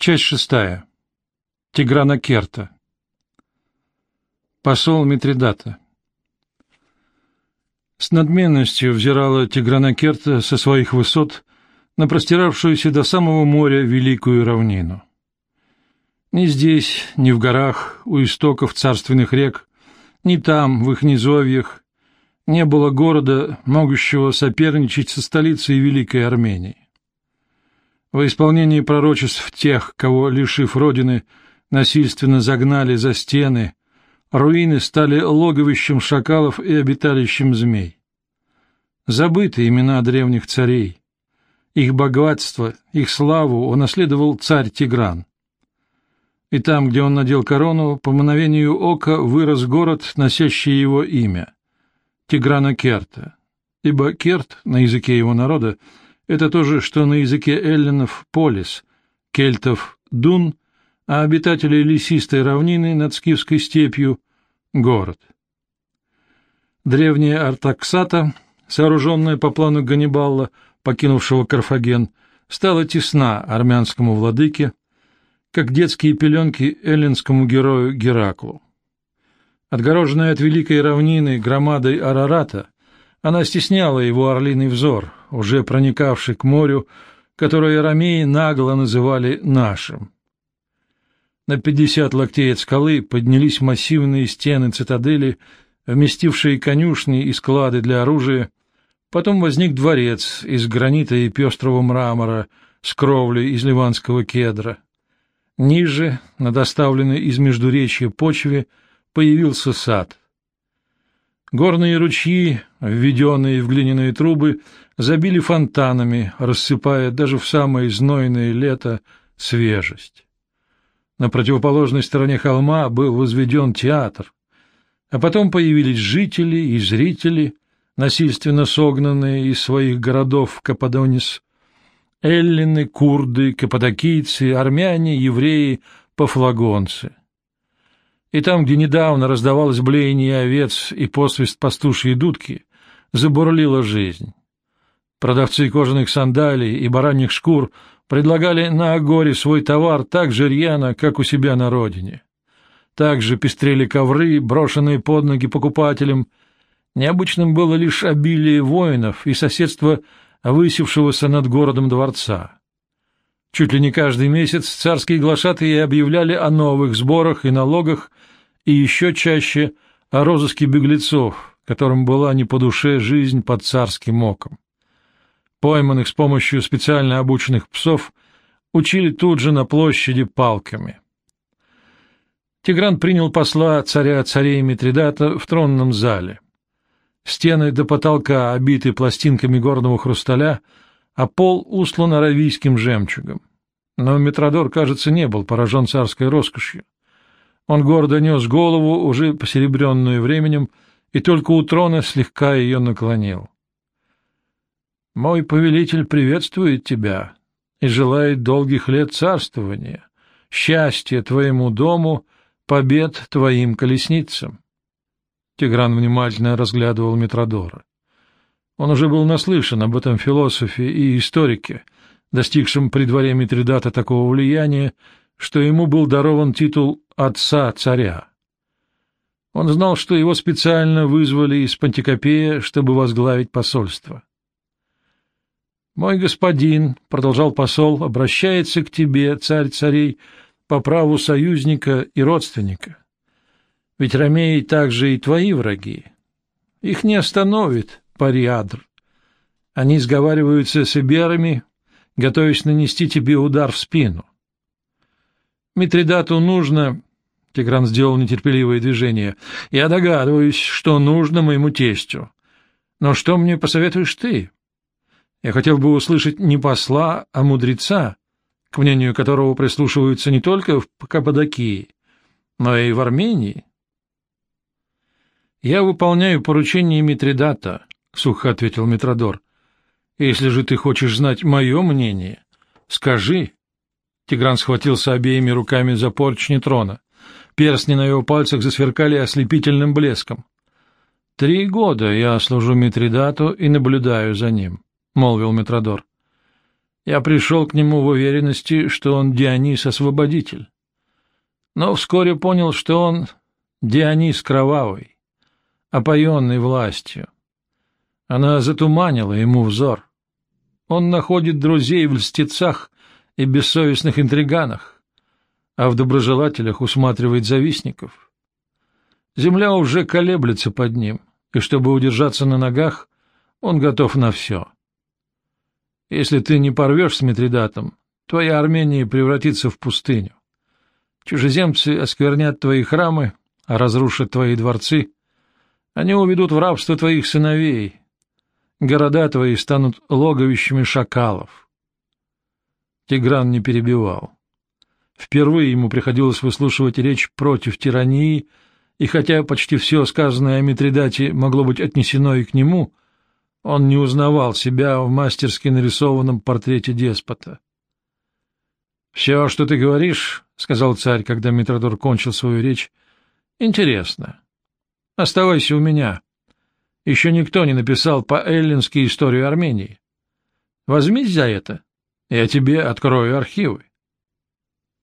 Часть шестая. Тиграна Керта. Посол Митридата. С надменностью взирала Тиграна Керта со своих высот на простиравшуюся до самого моря великую равнину. Ни здесь, ни в горах, у истоков царственных рек, ни там, в их низовьях, не было города, могущего соперничать со столицей Великой Армении. Во исполнении пророчеств тех, кого, лишив родины, насильственно загнали за стены, руины стали логовищем шакалов и обиталищем змей. Забыты имена древних царей. Их богатство, их славу унаследовал царь Тигран. И там, где он надел корону, по мановению ока вырос город, носящий его имя — Тиграна Керта, ибо Керт, на языке его народа, — это то же, что на языке эллинов — полис, кельтов — дун, а обитателей лесистой равнины над Скифской степью — город. Древняя Артаксата, сооруженная по плану Ганнибала, покинувшего Карфаген, стала тесна армянскому владыке, как детские пеленки эллинскому герою Гераклу. Отгороженная от великой равнины громадой Арарата, она стесняла его орлиный взор, уже проникавший к морю, которое ромеи нагло называли нашим. На пятьдесят локтей от скалы поднялись массивные стены цитадели, вместившие конюшни и склады для оружия, потом возник дворец из гранита и пестрого мрамора с кровлей из ливанского кедра. Ниже, на доставленной из междуречья почве, появился сад — Горные ручьи, введенные в глиняные трубы, забили фонтанами, рассыпая даже в самое знойное лето свежесть. На противоположной стороне холма был возведен театр, а потом появились жители и зрители, насильственно согнанные из своих городов в Каппадонис, эллины, курды, каппадокийцы, армяне, евреи, пофлагонцы и там, где недавно раздавалось блеяние овец и посвист пастушьей дудки, забурлила жизнь. Продавцы кожаных сандалий и бараньих шкур предлагали на Агоре свой товар так же рьяно, как у себя на родине. Также пестрели ковры, брошенные под ноги покупателям. Необычным было лишь обилие воинов и соседство высевшегося над городом дворца. Чуть ли не каждый месяц царские глашатые объявляли о новых сборах и налогах, и еще чаще о розыске беглецов, которым была не по душе жизнь под царским оком. Пойманных с помощью специально обученных псов учили тут же на площади палками. Тигран принял посла царя царей Митридата в тронном зале. Стены до потолка обиты пластинками горного хрусталя — а пол услан аравийским жемчугом. Но Митродор, кажется, не был поражен царской роскошью. Он гордо нес голову, уже посеребренную временем, и только у трона слегка ее наклонил. «Мой повелитель приветствует тебя и желает долгих лет царствования, счастья твоему дому, побед твоим колесницам». Тигран внимательно разглядывал Митродора. Он уже был наслышан об этом философе и историке, достигшем при дворе Митридата такого влияния, что ему был дарован титул «отца царя». Он знал, что его специально вызвали из Пантикопея, чтобы возглавить посольство. «Мой господин», — продолжал посол, — «обращается к тебе, царь царей, по праву союзника и родственника. Ведь ромеи также и твои враги. Их не остановит Париадр. Они сговариваются с иберами, готовясь нанести тебе удар в спину. Митридату нужно... Тигран сделал нетерпеливое движение. Я догадываюсь, что нужно моему тестю. Но что мне посоветуешь ты? Я хотел бы услышать не посла, а мудреца, к мнению которого прислушиваются не только в Каппадокии, но и в Армении. Я выполняю поручение Митридата, — сухо ответил Митродор. — Если же ты хочешь знать мое мнение, скажи. Тигран схватился обеими руками за поручни трона. Перстни на его пальцах засверкали ослепительным блеском. — Три года я служу Митридату и наблюдаю за ним, — молвил Митродор. — Я пришел к нему в уверенности, что он Дионис-освободитель. Но вскоре понял, что он Дионис кровавый, опоенный властью. Она затуманила ему взор. Он находит друзей в льстецах и бессовестных интриганах, а в доброжелателях усматривает завистников. Земля уже колеблется под ним, и чтобы удержаться на ногах, он готов на все. Если ты не порвешь с Митридатом, твоя Армения превратится в пустыню. Чужеземцы осквернят твои храмы, а разрушат твои дворцы. Они уведут в рабство твоих сыновей. Города твои станут логовищами шакалов. Тигран не перебивал. Впервые ему приходилось выслушивать речь против тирании, и хотя почти все сказанное о Митридате могло быть отнесено и к нему, он не узнавал себя в мастерски нарисованном портрете деспота. — Все, что ты говоришь, — сказал царь, когда Митродор кончил свою речь, — интересно. Оставайся у меня. Еще никто не написал по-эллински историю Армении. Возьмись за это, я тебе открою архивы.